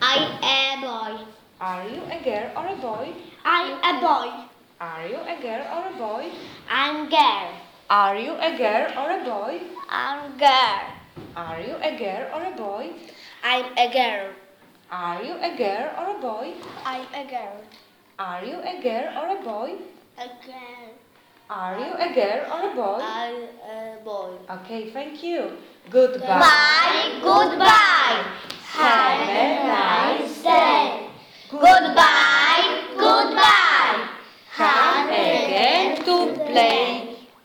I a boy. Are you a girl or a boy? I a boy. Are you a girl or a boy? I'm girl. Are you a girl or a boy? I'm girl. Are you a girl or a boy? I'm a girl. Are you a girl or a boy? I'm a girl. Are you a girl or a boy? A girl. Are you a girl or a boy? I'm a boy. Okay, thank you. Goodbye. Bye. 你。